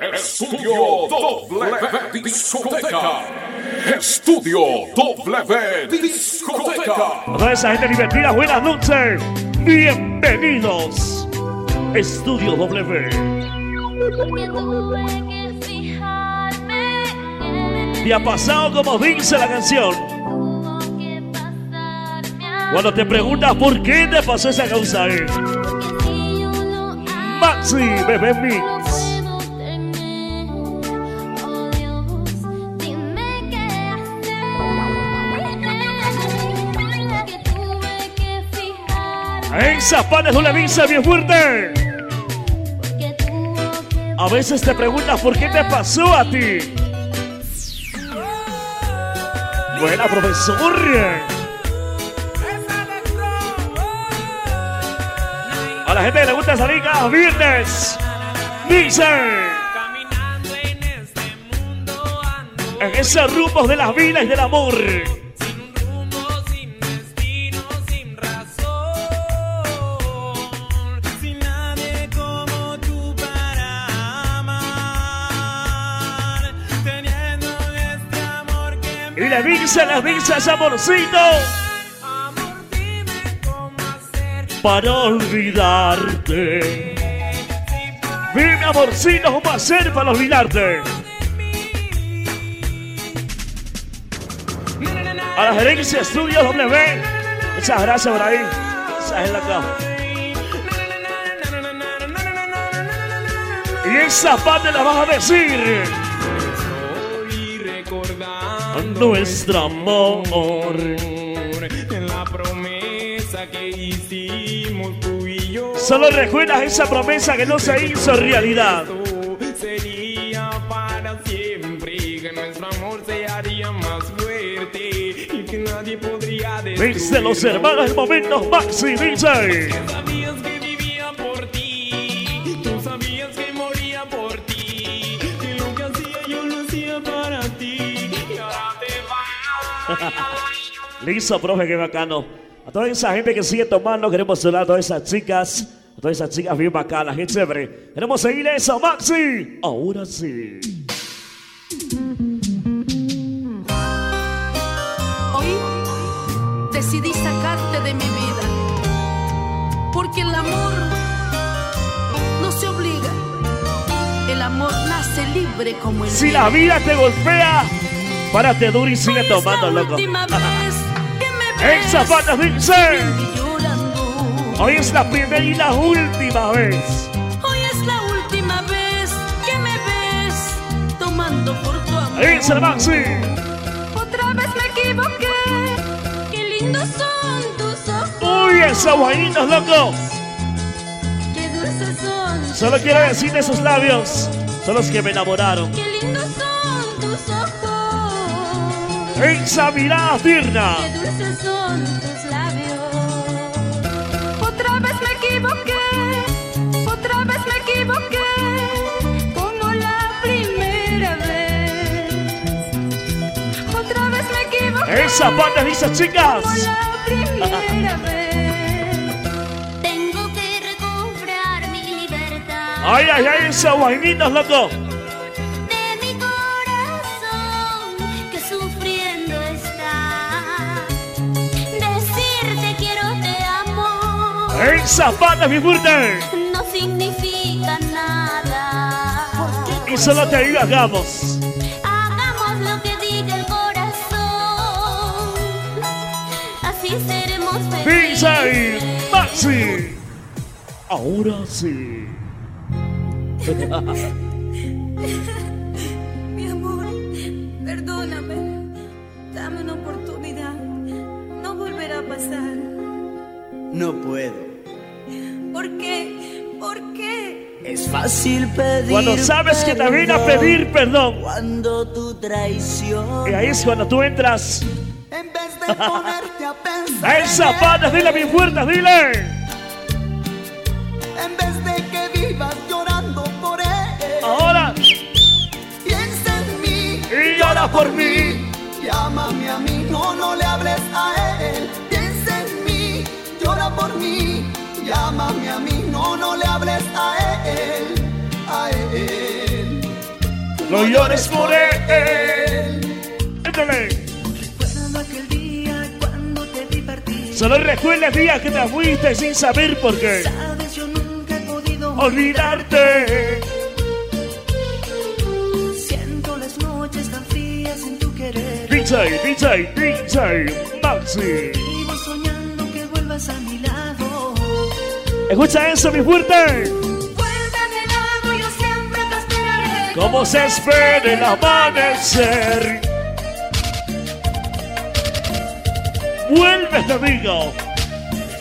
Estudio W Discoteca. Estudio W Discoteca. A toda esa gente divertida, buenas noches. Bienvenidos. Estudio W. ¿Te ha pasado como dice la canción? Cuando te preguntas por qué te pasó esa causa, eh. Maxi, bebé mix. En Zapanes no le avisa bien fuerte. A veces te preguntas por qué te pasó a ti. Buena profesor. A la gente le gusta salir cada viernes. Dice. En esos rumbos de las vidas y del amor. Y dice, le dice ese amorcito. Para olvidarte. Dime, amorcito, ¿cómo hacer para olvidarte? A la gerencia Estudio W. Muchas gracias por ahí. Esa es la cama. Y esa parte la vas a decir. Nuestro amor. En la promesa que hicimos tú y yo. Solo recuerdas esa promesa que no se hizo realidad. Sería para siempre. Que nuestro amor se haría más fuerte. Y que nadie podría destruir. Desde los hermanos momento, Maxi dice. Listo, profe, qué bacano. A toda esa gente que sigue tomando, queremos saludar a todas esas chicas, a todas esas chicas bien bacanas, qué chévere. Queremos seguir eso, Maxi. Ahora sí. Hoy decidí sacarte de mi vida, porque el amor no se obliga, el amor nace libre como el Si la vida te golpea, párate duro y sigue tomando, loco. En ves zapatos dice. Hoy es la primera y la última vez. Hoy es la última vez que me ves tomando por tu amor. Dice el Maxi. Otra vez me equivoqué. Qué lindos son tus ojos. Uy, esos guayitos, loco. Qué dulces son. Solo quiero decir de esos labios. Son los que me enamoraron. Qué lindos son tus ojos. Esa mirada tierna. Dulces son tus labios. Otra vez me equivoqué. Otra vez me equivoqué. Como la primera vez. Otra vez me equivoqué. Esa parte dice, chicas. Como la primera vez. Tengo que recobrar mi libertad Ay, ay, ay, esos guayitos, loco. Parte es mi fuerte. no significa nada. Y solo te digo, hagamos. Hagamos lo que diga el corazón. Así seremos felices. Maxi. Ahora sí. Mi amor, perdóname. Dame una oportunidad. No volverá a pasar. No puedo. Fácil pedir. Cuando sabes que te vine a pedir perdón. Cuando tu traición. Y ahí es cuando tú entras. En vez de ponerte a pensar. esa parte, dile bien fuerte, dile. En vez de que vivas llorando por él. Ahora. Piensa en mí. Y llora por mí. Llámame a mí. No, no le hables a él. Piensa en mí. Llora por mí. Llámame a mí. No, no le hables. A él. No llores por él. Partir. Solo recuerda el día que te fuiste sin saber por qué. Sabes, yo nunca he podido Olvidarte. Siento las noches tan frías en tu querer. DJ, DJ, DJ, Maxi. Vivo soñando que vuelvas a mi lado. Escucha eso, mi fuerte. Como se espera el amanecer. Vuelve, te digo.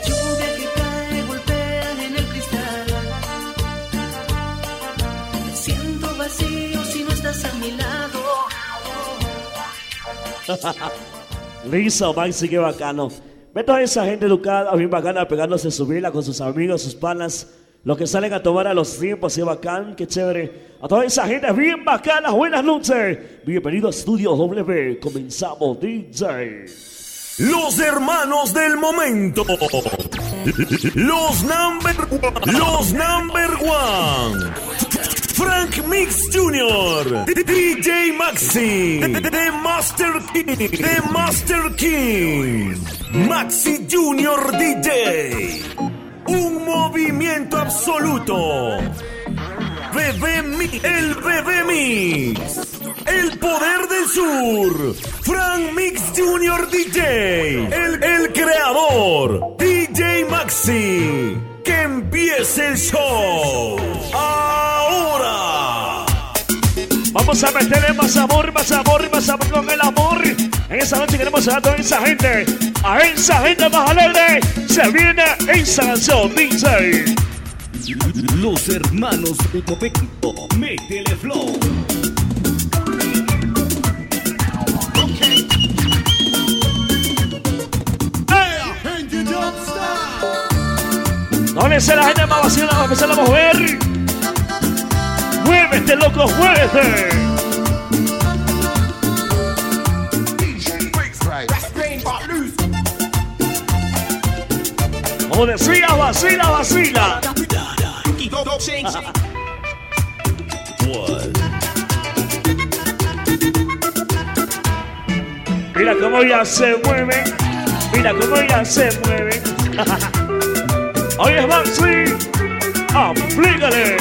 Lluvia que cae, golpea en el cristal. Me siento vacío si no estás a mi lado. Listo, Maxi, qué bacano. Ve toda esa gente educada, bien bacana, pegándose su vela con sus amigos, sus panas. Los que salen a tomar a los tiempos, qué bacán, qué chévere. A toda esa gente bien bacana, buenas noches. Bienvenido a Estudio W. Comenzamos, DJ. Los hermanos del momento. Los number Los number one. Frank Mix Jr. DJ Maxi. The Master King. The Master King. Maxi Jr. DJ. Un movimiento absoluto. Bebé Mix. El Bebé Mix. El poder del sur. Frank Mix Jr. DJ. El, el creador. DJ Maxi. Que empiece el show. Ahora. Vamos a meterle más amor, más amor, más amor con el amor. En esa noche queremos a toda esa gente. A esa gente más alegre. Se viene esa canción, DJ. Los hermanos del momento. Métele flow. ¿Dónde está la gente más vacía? Vamos a empezar a mover. Muévete, loco, muévete. Como decía, vacila, vacila. Mira cómo ya se mueve. Mira cómo ya se mueve. Oye, Maxi, aplícale.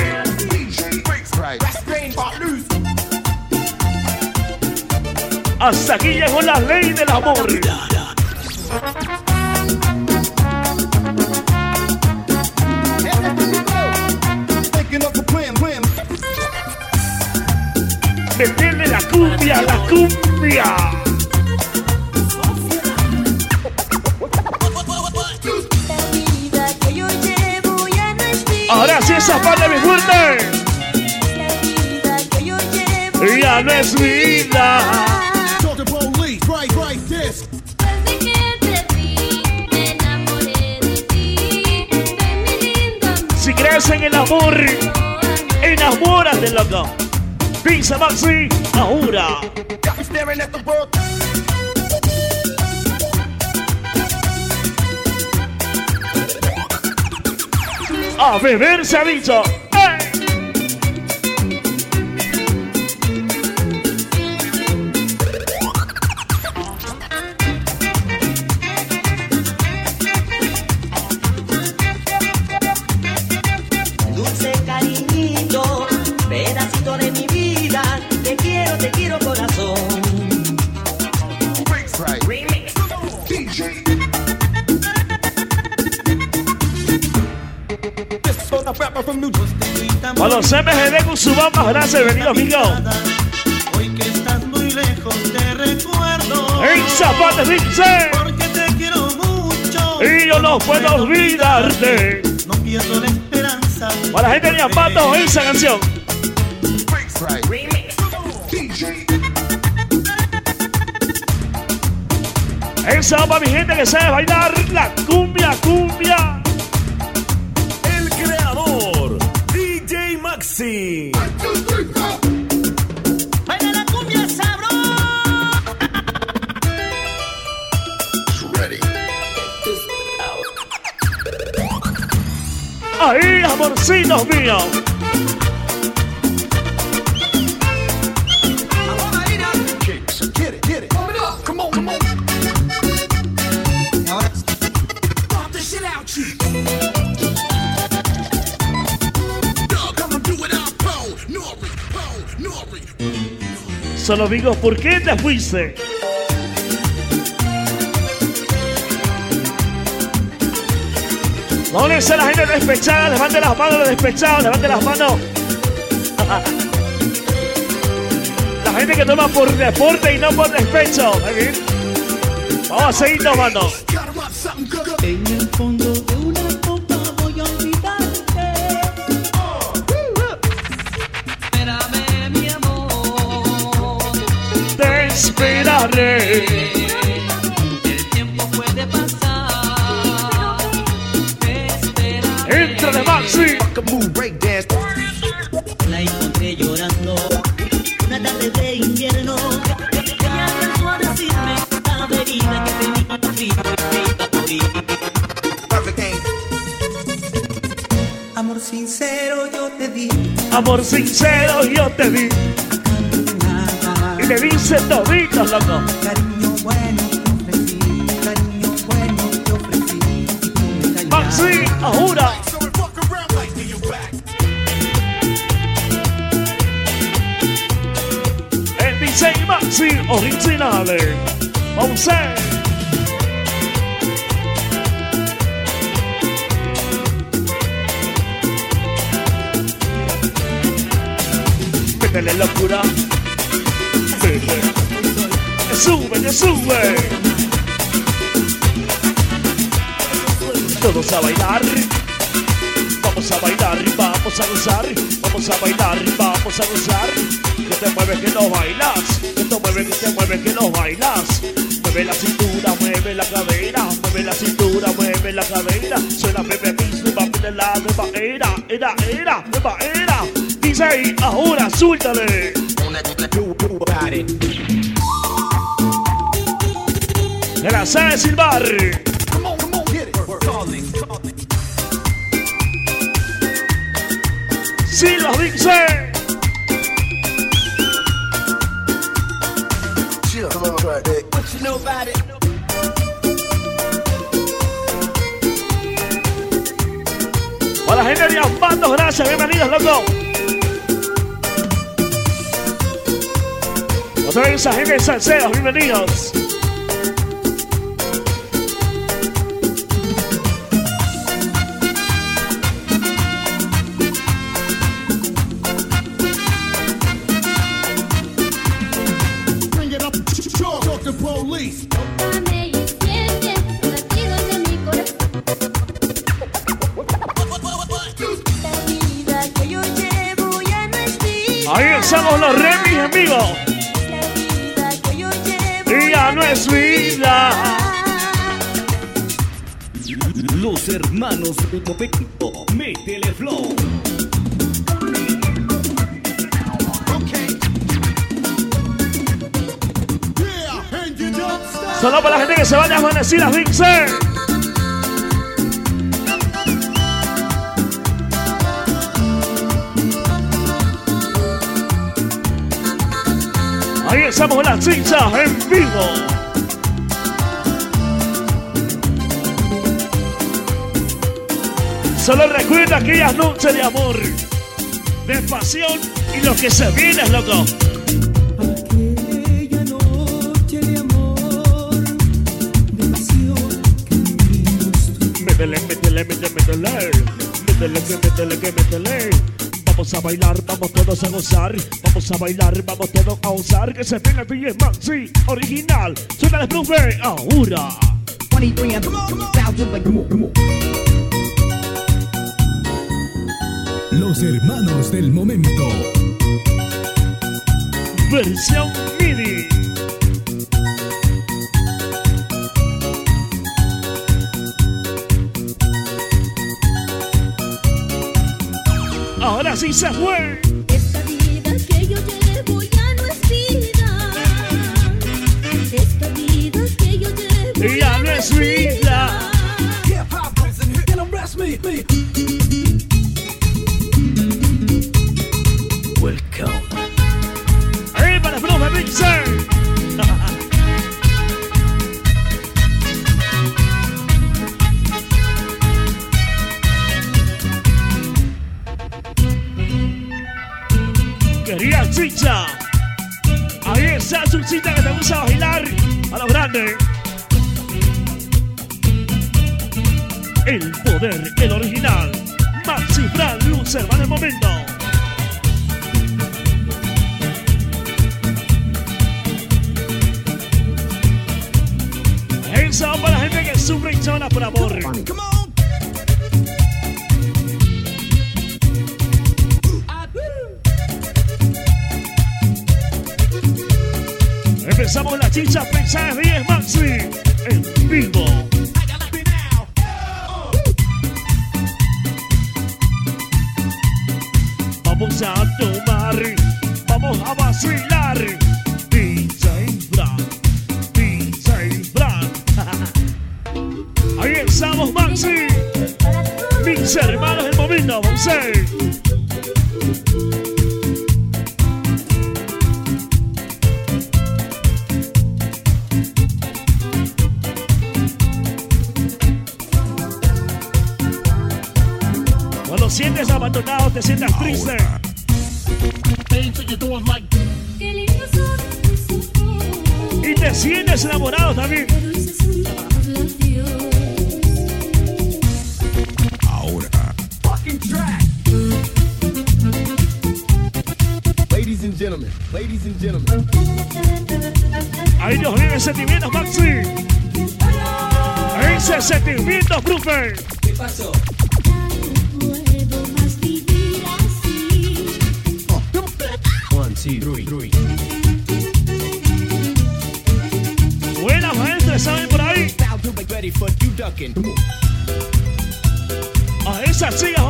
Hasta aquí llegó la ley del amor. Meterle la cumbia, la cumbia. Ahora sí esa parte mi fuerte. Ya no es vida. Si crees en el amor, enamórate, loco. Pisa Maxi, ahora. A beber se ha dicho. A los MGD con su más gracias, bienvenido amigo. Hoy que estás muy lejos te recuerdo. En Zapatos dice, Porque te quiero mucho. y yo no puedo olvidarte. No pierdo la esperanza. Para la gente de Zapatos, esa canción. Esa va mi gente que sabe bailar la cumbia, cumbia. vecinos míos. Solo digo, ¿por qué te fuiste? ¿Dónde está la gente despechada? Levante las manos, los despechados, levante las manos. La gente que toma por deporte y no por despecho. Vamos a seguir tomando. Maxi. La encontré llorando una tarde de invierno. Ella empezó a decirme la herida que tenía frío y fría por ir. Amor sincero yo te di. Amor sincero yo te di. Y me dice todito, loco. Cariño bueno te ofrecí. Cariño bueno te ofrecí. Y tú me Maxi, ahora. DJ Maxi originale. Vamos. Métele locura. Sube, sube. Todos a bailar. Vamos a bailar, vamos a gozar. Vamos a bailar, vamos a gozar. Que te mueves, que no bailas. Mueves, que te mueves, que no bailas. Mueve la cintura, mueve la cadera. Mueve la cintura, mueve la cadera. Suena bebé mismo, va de la nueva era. Era, era, nueva era. DJ, ahora suéltale. De la sala de silbar. Sí, los dice. Para la gente de Ambandos, gracias, bienvenidos, loco. Otra vez esa gente de Salceros, bienvenidos. Los hermanos de Popecito. Métele flow. Solo para la gente que se vaya a amanecidas, dice. Ahí estamos las chichas en vivo. Solo recuerda aquellas noches de amor, de pasión y lo que se viene, loco. Aquella noche de amor, de pasión que vivimos Métele, métele, métele, métele. Métele, que métele, que métele. Vamos a bailar, vamos todos a gozar. Vamos a bailar, vamos todos a gozar. Que se venga el DJ Maxi original. Suena el profe ahora. 23 Los hermanos del momento. Versión MIDI. Ahora sí se fue. Empezamos la chicha pensada de 10 Maxi en vivo. Vamos a tomar, vamos a vacilar. DJ Frank, DJ Frank. Ahí estamos, Maxi. Mis hermanos, el momento, vamos a ver. Sentimiento, profe. No puedo más vivir así. One, two, three, three. Buenas maestras, ¿saben por ahí? A esas chicas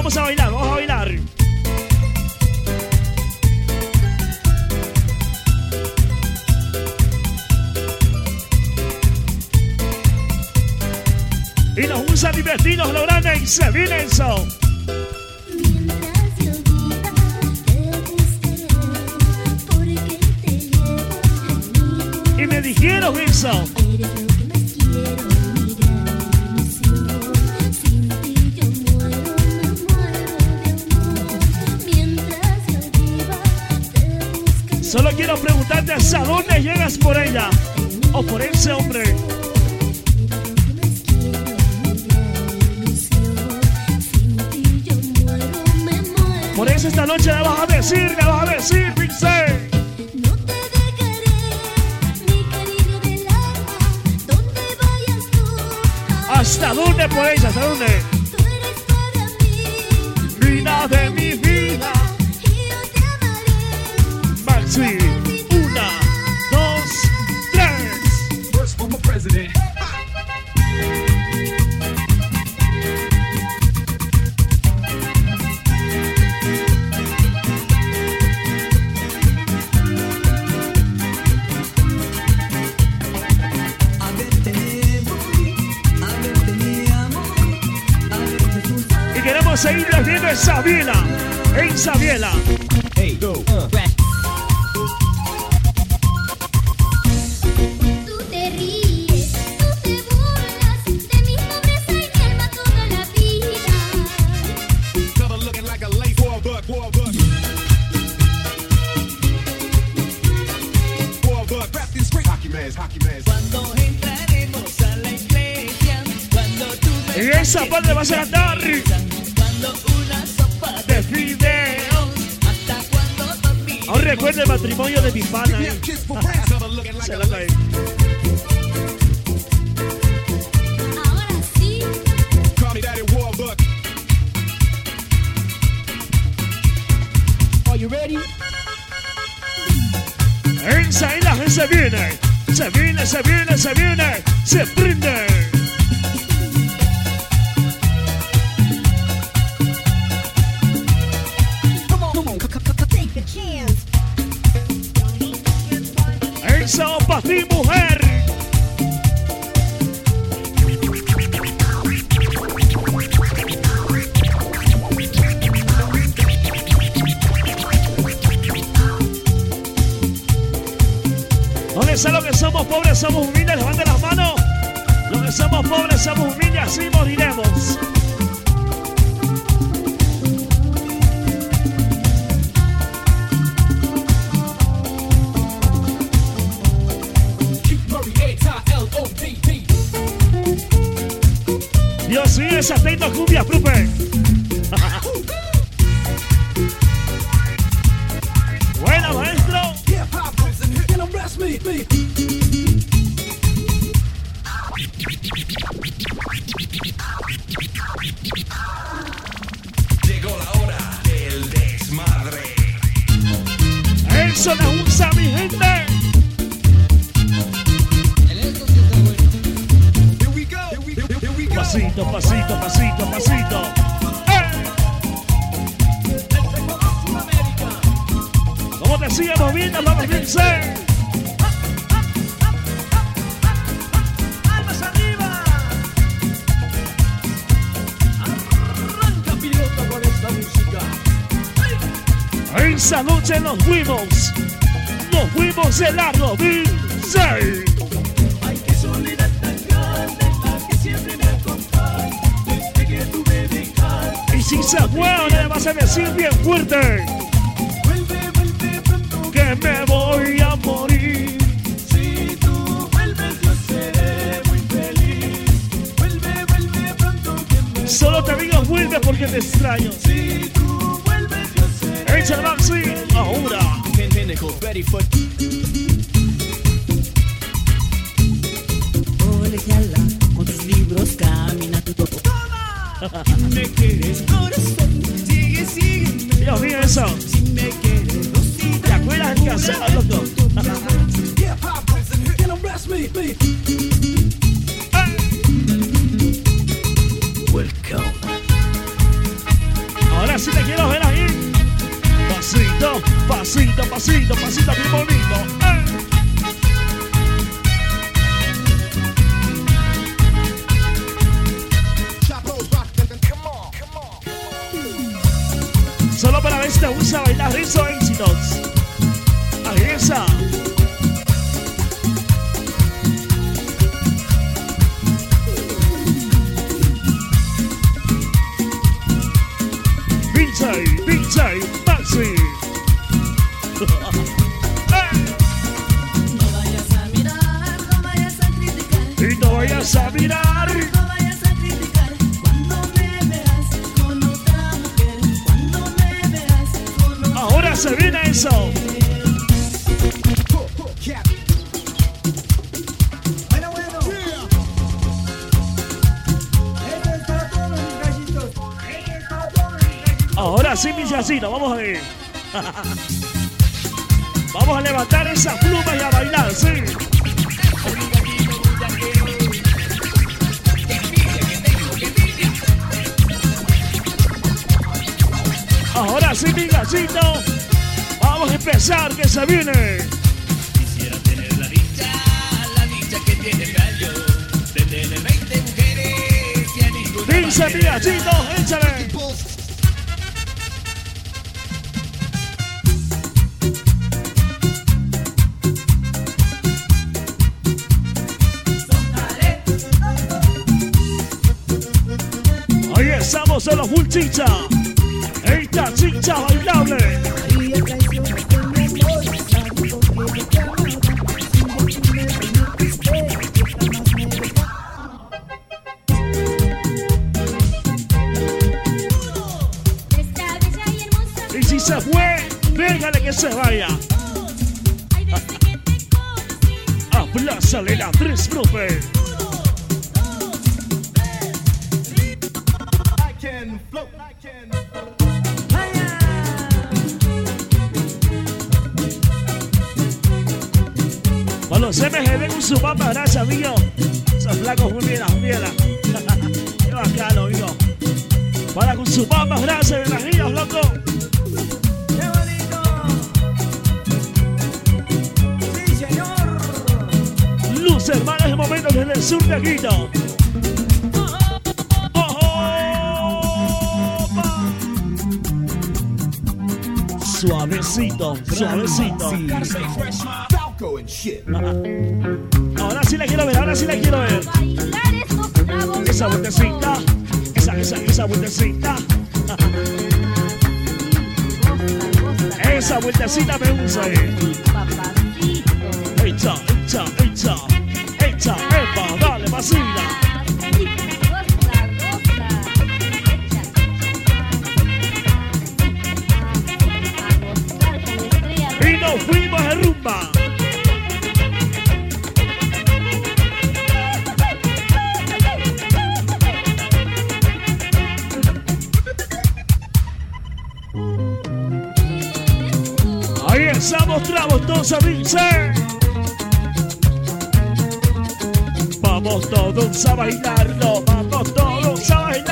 muero de amor. Mientras yo viva, te buscaré. Solo quiero preguntarte hasta dónde llegas por ella o por ese hombre. Por eso esta noche le vas a decir, le vas a decir, Pixel. No te dejaré, mi cariño del alma. Donde vayas tú, ¿Hasta dónde por ella? ¿Hasta dónde? Se viene. Se viene, se viene, se viene. Se prende. take a chance. Eso somos pobres, somos humildes, levanten las manos. Los que somos pobres, somos humildes, así moriremos. Dios mío, esas 30 cumbias, Pluper. Llegó la hora del desmadre. Eso la usa mi gente. Pasito, pasito, pasito, pasito. ¡Eh! ¿Cómo te sigue moviendo? Vamos bien, ser. Esa noche nos fuimos. Nos fuimos de largo, dice. Ay, qué soledad tan grande, la que siempre me acompaña. Desde que tú me dejaste. Y si se fue, le vas a decir bien fuerte Vuelve, vuelve pronto. que me voy a morir. Si tú vuelves, yo seré muy feliz. Vuelve, vuelve pronto que me Solo te digo vuelve porque te extraño. Echa el Maxi ahora. Pin pinnacle, ready for Colegiala, con tus libros camina tu Me quieres, corazón. Sigue, sigue. Dios mío, eso. Si me quieres, Rosita. ¿Te acuerdas del casado, loco? Pasito, pasito, pasito, bien bonito. ¡Eh! Solo para ver si te gusta bailar rizo éxitos. Vayas a mirar. No vayas a criticar cuando me veas con otra mujer. Cuando me veas con otra Ahora se viene eso. Mis mis. Ahora sí, mi chacito, vamos a ver. Vamos a levantar esa pluma y a bailar, sí. Ahora sí, mi gallito. Vamos a empezar, que se viene. Quisiera tener la dicha, la dicha que tiene el gallo. De tener 20 mujeres y a ninguna Dice mi gallito, échale. Ahí estamos en la full chicha. Bailable. Y si se fue, déjale que se vaya. Aplázale la tres, profe. Float. Los MGB con su papa, gracias, amigo. Esos flacos muy bien, muy bien. Qué bacano, amigo. Para con su papa, gracias, bienvenidos, loco. ¡Qué bonito! ¡Sí, señor! Luz, hermanos, de momento desde el sur de Quito. Suavecito, suavecito. Gotta And shit. Ahora sí la quiero ver, ahora sí la quiero ver. Esa vueltecita, esa, esa, esa vueltecita. Esa vueltecita me gusta. Echa, echa, echa. Echa, epa, dale, vacila. Y nos fuimos a rumba. Tramos todos a Vince. Vamos todos a bailarlo, vamos todos a bailarlo.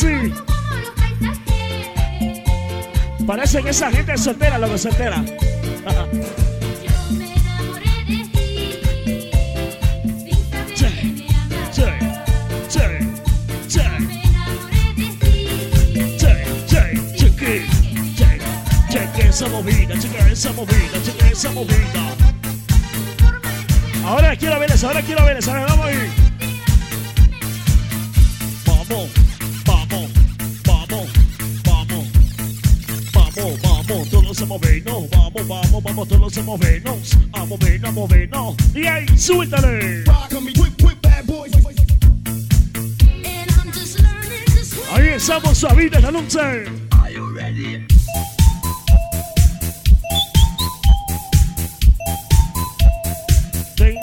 Ti, che, che, cheque, che, cheque esa movida, esa movida, esa movida. Ahora quiero verles, ahora quiero verles, ahora vamos ahí. Vamos, movernos, vamos, vamos, vamos, todos a movernos, a movernos, a movernos. Y ahí, suéltale. Ahí estamos, suavita la noche. Ten,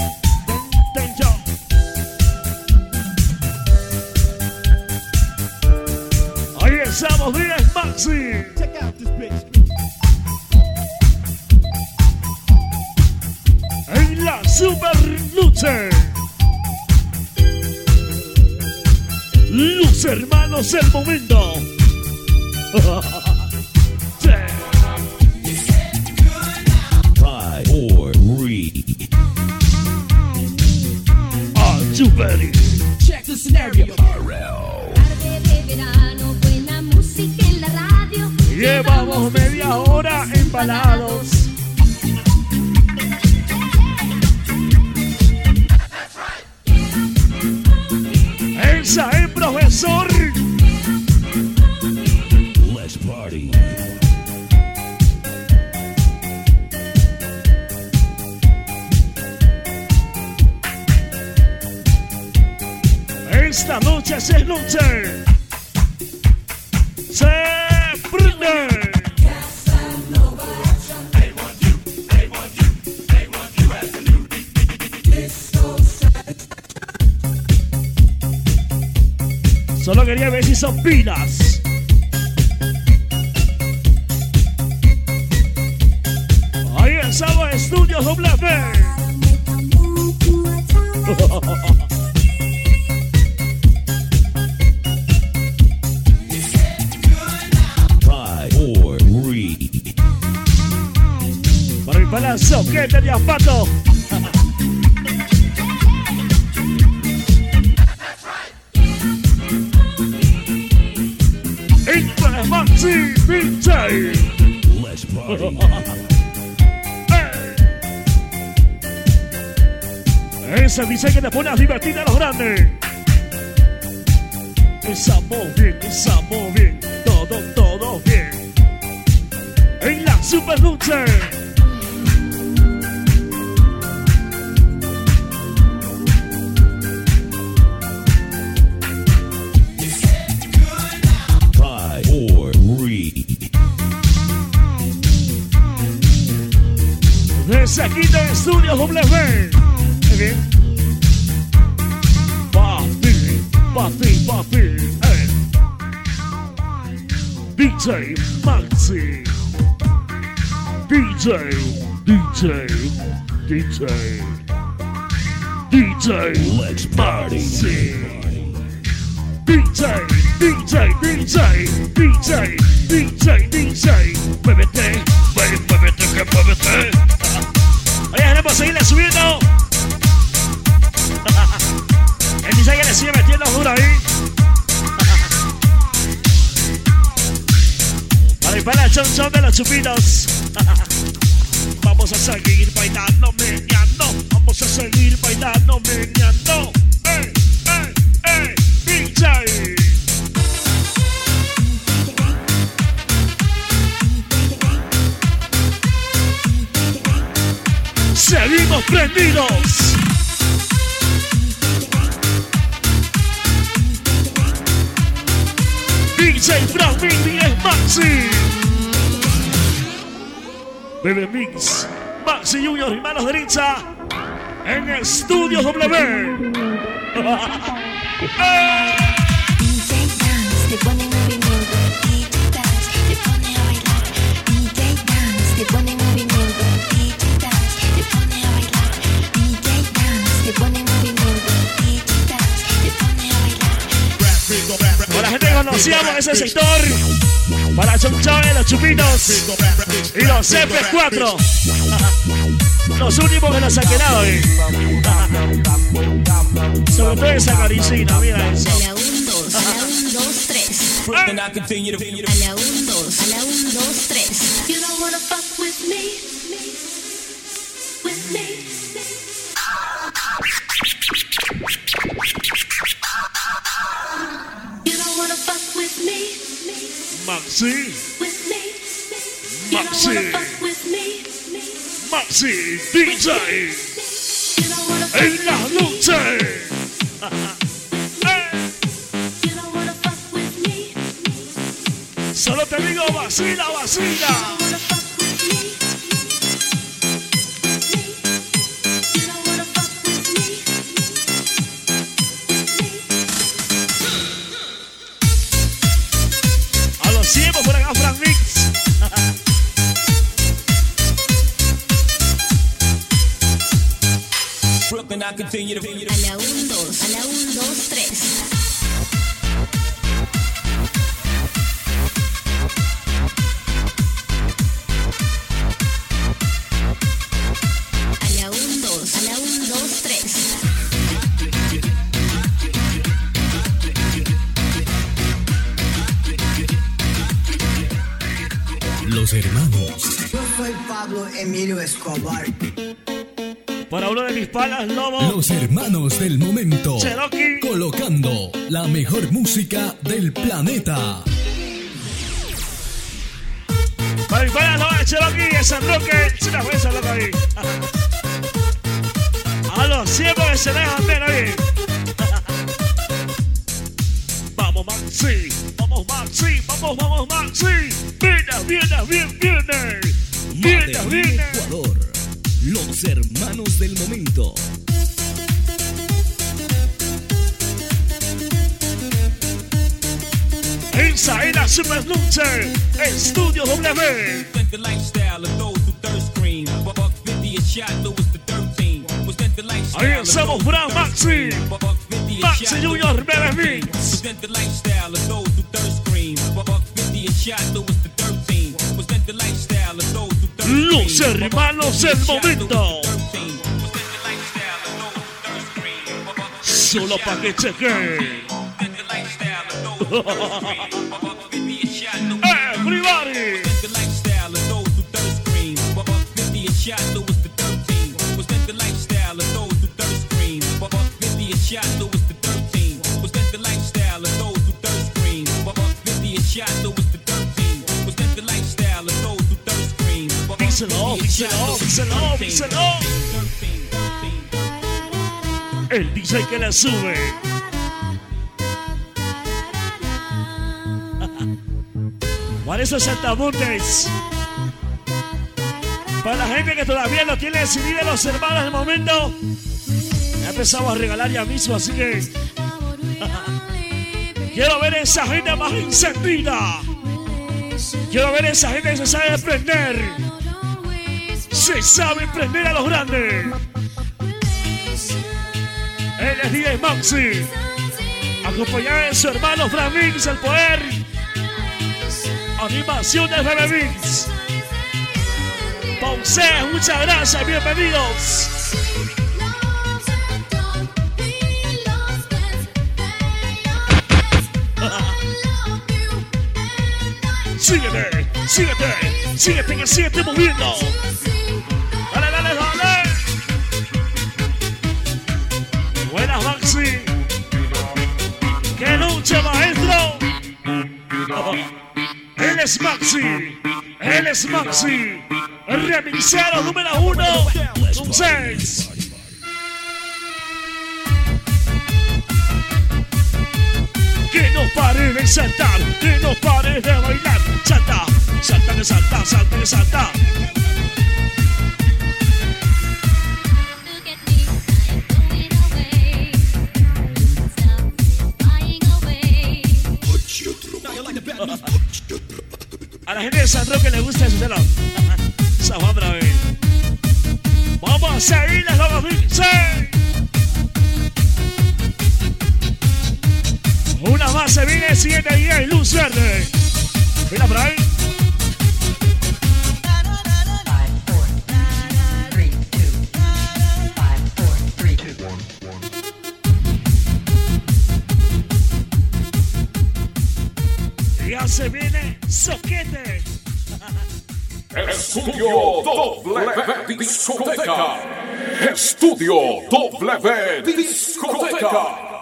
ten, ten, yo. Ahí estamos, 10 Maxi. super lucha. Los hermanos del momento. Sí. Five, four, three. Are you ready? Check the scenario. Tarde de verano, buena música en la radio. Llevamos media hora embalados. Es profesor. Let's party. Esta noche se noche. Se quería ver si son pilas. Ahí Estudios W. Five, four, three, Para mi palazzo, que tenía pato. Ese dice que te pone a divertir a los grandes. Estamos bien, estamos bien, todo, todo bien. En la super lucha. Desde aquí de Estudios W. Muy bien. Papi, papi. eh. DJ Maxi. DJ, DJ, DJ. DJ let's party. DJ, DJ, DJ, DJ, DJ, DJ. Muévete, muévete, que muévete. Oye, seguirle subiendo. El DJ que metiendo duro ahí. Para mi pana Chon de los chupitos. Vamos a seguir bailando, meneando. Vamos a seguir bailando, meneando. ¡Eh, eh, eh! DJ. Seguimos prendidos. DJ Frank Mini es Maxi. Bebe Mix. Maxi Junior y manos derecha. En Estudio W. Para la gente que conocíamos ese sector. Para Chon Chon, los chupitos y los CP4. Los últimos que nos han quedado. eh. Sobre todo esa caricina, mira eso. A la 1, 2, a la 1, 2, 3. Brooklyn, I continue to. A la 1, 2, a la 1, 2, 3. You don't wanna fuck with me, with me. Maxi, Maxi. Maxi, DJ. En la lucha. You don't wanna fuck with me, Solo te digo vacila, vacila. I continue to. A la 1, 2, a la 1, 2, 3. A la 1, 2, a la 1, 2, 3. Los hermanos. Yo soy Pablo Emilio Escobar. Palas, Lobo. Los hermanos del momento. Cherokee. Colocando la mejor música del planeta. Lobo de Cherokee, San Roque. Se loca ahí. A los ciegos que se dejan ver ahí. Vamos, Maxi. Vamos, Maxi. Vamos, vamos, Maxi. Viene, viene, viene, viene. Viene, viene. Ecuador. Los hermanos del momento. la super lucha, Estudio W. Spent the lifestyle of those who thirst cream. Buck buck 50 a shot, Louis the 13. Was spent the lifestyle Ahí estamos, Fran Maxi. Buck buck 50 a Maxi Junior Bebe 13. Mix. Was spent the lifestyle of those who thirst cream. Buck buck 50 a shot, Louis the 13. Was spent the lifestyle of those who thirst cream. Los hermanos del momento. Solo pa' que cheque. Everybody. Díselo, 50 a shot, díselo, Louis the díselo, 13. díselo. El DJ que la sube. Vanessa Santamontes. Para la gente que todavía no tiene decidido los hermanos del momento, ya empezamos a regalar ya mismo, así que quiero ver esa gente más encendida. Quiero ver esa gente que se sabe prender. Se sabe prender a los grandes. Él es DJ Maxi. Acompañado de su hermano Fran Mix, el poder. Animación de Bebe Mix. Ponce, muchas gracias, bienvenidos. Síguete, síguete, síguete que sigue moviendo. Es Maxi. Él es Maxi. Remixero número uno. Un seis. Que no pare de saltar, que no pare de bailar. Salta, salta, salta, salta, salta. A la gente de San Roque le gusta eso, ¿no? San Juan Bravel. Vamos a seguirles, vamos a. ¡Sí! Una más se viene, siguiente día y luz verde. Mira por ahí. Se viene soquete. Estudio W Discoteca. Estudio W Discoteca.